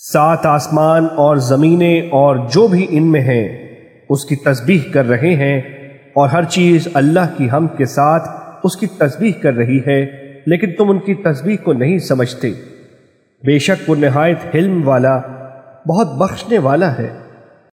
سات آسمان اور زمینیں اور جو بھی ان میں ہیں، اس کی تسبیح کر رہے ہیں اور ہر چیز اللہ کی ہم کے ساتھ اس کی تسبیح کر رہی ہے، لیکن تم ان کی تسبیح کو نہیں سمجھتے۔ بے شک وہ نہایت حلم والا، بہت بخشنے والا ہے۔